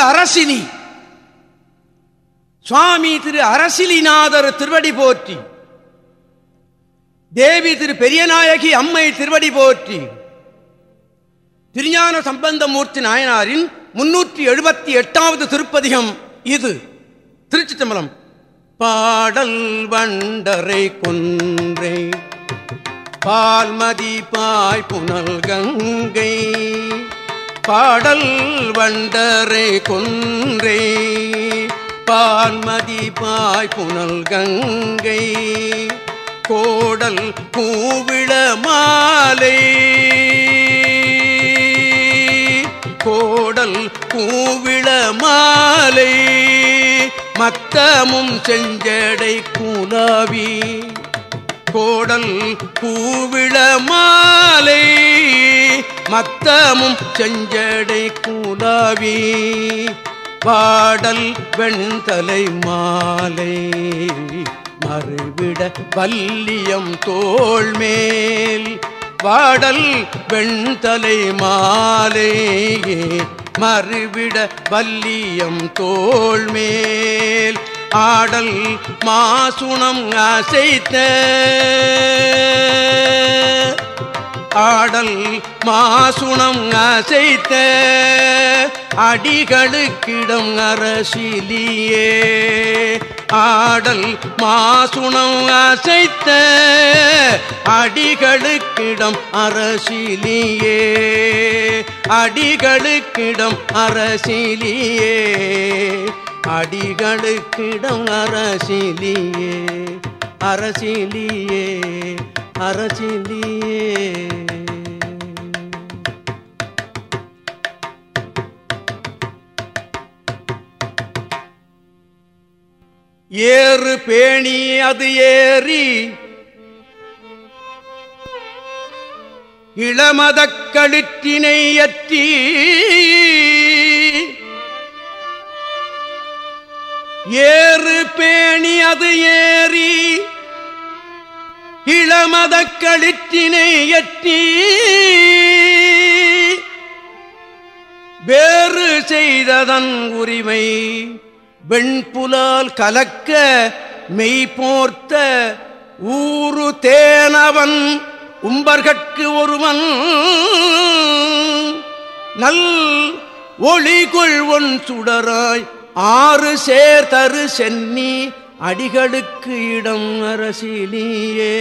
அரசினி. சுவாமி திரு அரசிலிநாதர் திருவடி போற்றி. தேவி திரு பெரியநாயகி அம்மை திருவடி போற்றி. திருஞான சம்பந்தமூர்த்தி நாயனாரின் முன்னூற்றி எழுபத்தி எட்டாவது திருப்பதிகம் இது. திருச்சி தம்பலம் பாடல் வண்டரை கொன்றை. பால்மதி பாய் புனல் கங்கை. பாடல் வண்டரை கொன்றை. பான்மதி பாய் புனல் கங்கை. கோடல் பூவிள மாலை. கோடல் பூவிள மாலை. மத்தமும் செஞ்சடை கூலாவி. கோடல் பூவிள மாலை. மத்தமும் செஞ்சடை கூடாவி. பாடல் வெண்தலை மாலை. மறுவிட வல்லியம் தோள்மேல் பாடல் வெண்தலை மாலை. மறுவிட வல்லியம் தோள்மேல் ஆடல் மாசுணம் அசைத்த. ஆடல் மாசுணம் அசைத்த அடிகளுக்கிடம் அரசிலியே. ஆடல் மாசுணம் அசைத்த அடிகளுக்கிடம் அரசிலியே. அடிகளுக்கிடம் அரசிலியே. அடிகளுக்கிடம் அரசிலியே. அரசிலியே. அரசிலியே ஏறு பேணி அது ஏறி இளமதக் களிற்றினை அற்றி ஏறு பேணி அது ஏறி இளமத களிற்றினை வேறு செய்ததன் உரிமை வெண்புலால் கலக்க மெய்போர்த்த ஊரு தேனவன் உம்பர்கட்கு ஒருவன் நல் ஒளிகொள் ஒன் சுடராய் ஆறு சேர்தரு சென்னி அடிகளுக்கு இடம் அரசிலியே.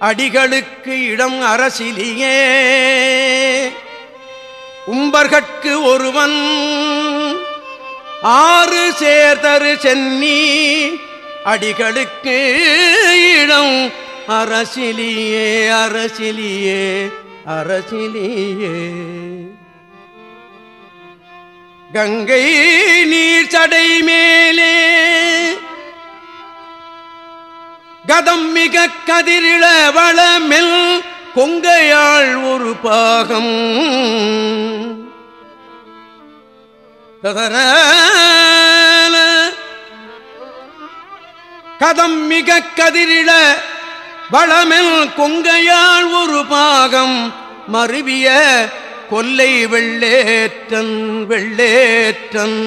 அடிகளுக்கு இடம் அரசிலியே. உம்பர்கட்கு ஒருவன் ஆறு சேர்தரு சென்னி அடிகளுக்கு இடம் அரசிலியே அரசிலியே அரசிலியே. கங்கை நீர் சடை மேலே. கதம் மிக கதிரிழ வளமில் கொங்கையாள் ஒரு பாகம். கதம் மிக கதிரிள வளமில் கொங்கையாள் ஒரு பாகம். மருவிய கொல்லை வெள்ளேற்றன் வெள்ளேற்றன்.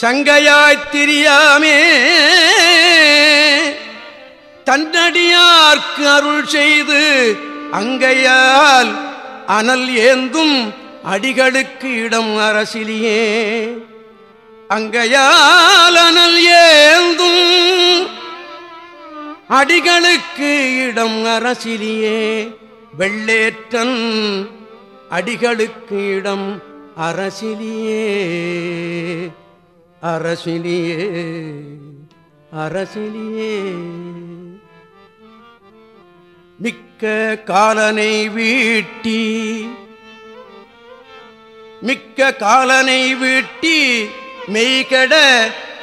சங்கையாய்த் திரியாமே தன்னடியார்க்கு அருள் செய்து அங்கையால் அனல் ஏந்தும் அடிகளுக்கு இடம் அரசிலியே. அங்கையால் அனல் ஏந்தும் அடிகளுக்கு இடம் அரசிலியே. வெள்ளேற்றன் அடிகளுக்கு இடம் அரசிலியே. அரசிலியே அரசிலியே. மிக்க காலனை வீட்டி மிக்க காலனை வீட்டி மெய்கட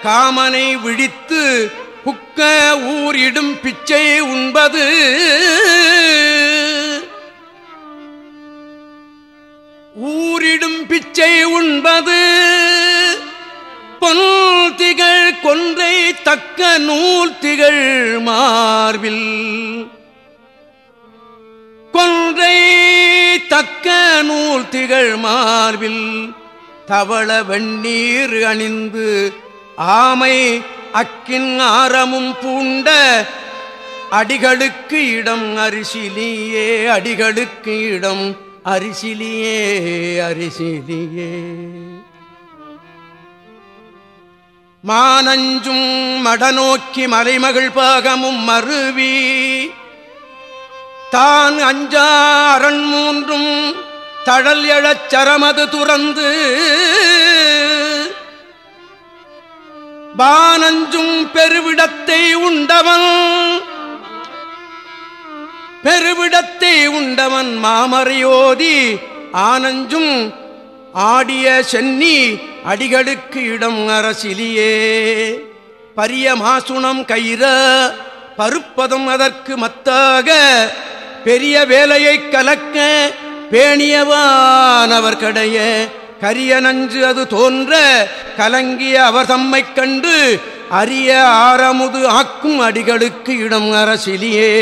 காமனை விழித்து புக்க ஊரிடும் பிச்சை உண்பது. ஊரிடும் பிச்சை உண்பது. பொன் திகழ் கொன்றை தக்க நூல் திகழ் மார்பில். கொன்றை தக்க நூல் திகழ் மார்பில். தவள வெண்ணீர் அணிந்து ஆமை அக்கின் ஆரமும் பூண்ட அடிகளுக்கு இடம் அரிசிலியே அடிகளுக்கு இடம் அரிசிலியே அரிசிலியே. மானஞ்சும் மடநோக்கி மலைமகள் பாகமும் மருவி. தான் அஞ்சா அரண் மூன்றும் தழல் எழச் சரமது துறந்து. பானஞ்சும் பெருவிடத்தை உண்டவன் பெருவிடத்தை உண்டவன் மாமறையோதி ஆனஞ்சும் ஆடிய சென்னி அடிகளுக்கு இடம் அரசிலியே. பரிய மாசுணம் கயிற பருப்பதம் அதற்கு மத்தாக. பெரிய வேலையை கலக்க பேணியவானவர் கடைய கரிய நஞ்சு அது தோன்ற கலங்கிய அவர் தம்மை கண்டு அரிய ஆரமுது ஆக்கும் அடிகளுக்கு இடம் அரசிலியே.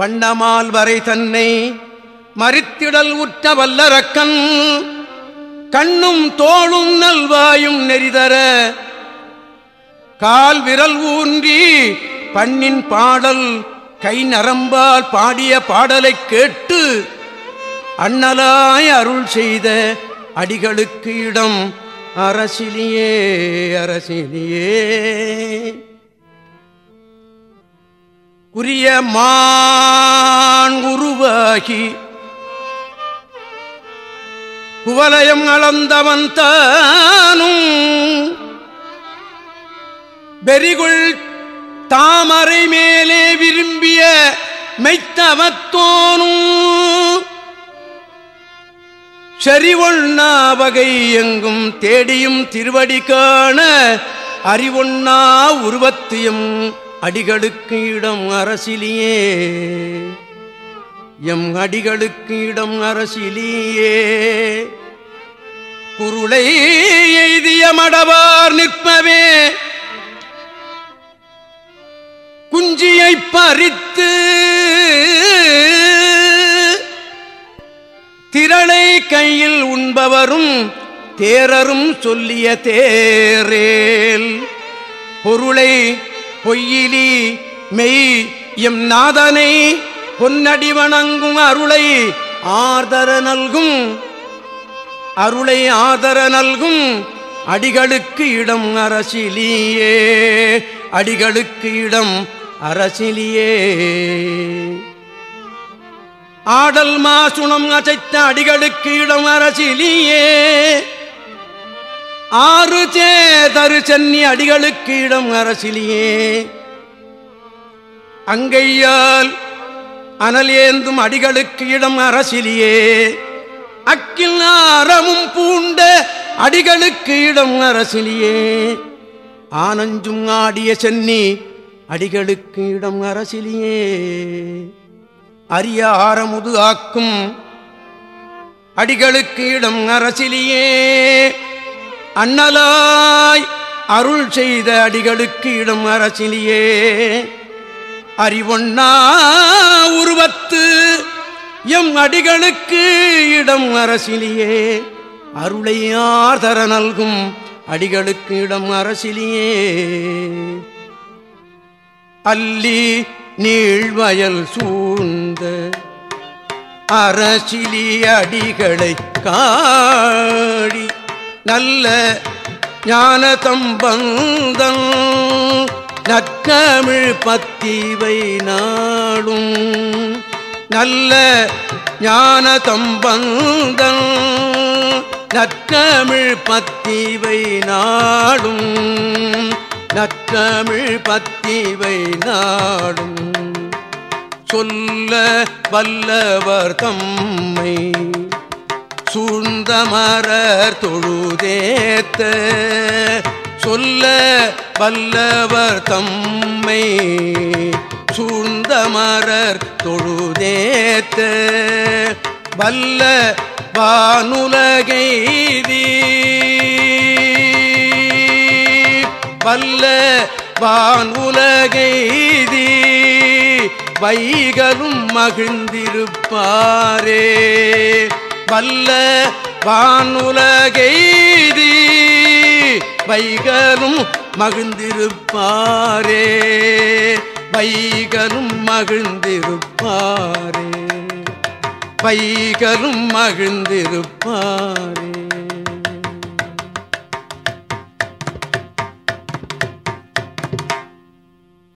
வண்ணமால் வரை தன்னை மறித்திடல் உற்ற வல்லரக்கன் கண்ணும் தோளும் நல்வாயும் நெறிதர. கால் விரல் ஊன்றி பண்ணின் பாடல் கை நரம்பால் பாடிய பாடலை கேட்டு அண்ணலாய் அருள் செய்த அடிகளுக்கு இடம் அரசிலியே அரசிலியே குறிய மான் குவலயம் அளந்தவன் தானும் வெறிகுள் தாமரை மேலே விரும்பிய மெய்த்தவத்தோனும் செறிவொண்ணா வகை எங்கும் தேடியும் திருவடி காண அறிவொண்ணா உருவத்தையும் அடிகளுக்கு இடம் அரசிலியே. எம் அடிகளுக்கு இடம் அரசிலியே. குருளை எய்திய மடவார் நிற்பவே. குஞ்சியை பறித்து திரளை கையில் உண்பவரும் தேரரும் சொல்லிய தேரேல். பொருளை பொய்யிலி மெய் எம் நாதனை பொன்னடி வணங்கும் அருளை ஆதர நல்கும் அருளை ஆதர நல்கும் அடிகளுக்கு இடம் அரசிலியே அடிகளுக்கு இடம் அரசிலியே. ஆடல் மாசுணம் அசைத்த அடிகளுக்கு இடம் அரசிலியே ஆறு சேதரு சென்னி அடிகளுக்கு இடம் அரசிலேயே. அங்கையால் அனல் ஏந்தும் அடிகளுக்கு இடம் அரசிலேயே. அக்கில் அறமும் பூண்ட அடிகளுக்கு இடம் அரசிலேயே. ஆனஞ்சும் ஆடிய சென்னி அடிகளுக்கு இடம் அரசிலேயே. அரிய ஆரமுது ஆக்கும் அடிகளுக்கு இடம் அரசிலேயே. அண்ணலாய் அருள் செய்த அடிகளுக்கு இடம் அரசிலியே அறிவொன்னா உருவத்து எம் அடிகளுக்கு இடம் அரசிலியே அருளையார் தர நல்கும் அடிகளுக்கு இடம் அரசிலியே அல்லி நீழ்வயல் சூழ்ந்த அரசிலி அடிகளை காடி நல்ல ஞான தம்பந்தன் நற்கமிழ் பத்திவை நாடும். நல்ல ஞான தம்பந்தன் நற்கமிழ் பத்திவை நாடும். நற்றமிழ் பத்திவை நாடும். சொல்ல வல்லவர் தம்மை சூழ்ந்த மரர் தொழுதேத்த சொல்ல வல்லவர் தம்மை சூழ்ந்த மரர் தொழுதேத்த வல்ல வானுலகைதி வல்ல வானுலகைதி வைகளும் மகிழ்ந்திருப்பாரே. வல்ல வானுலகெய்தி வைகலும் மகிழ்ந்திருப்பாரே வைகலும் மகிழ்ந்திருப்பாரே வைகலும் மகிழ்ந்திருப்பாரே.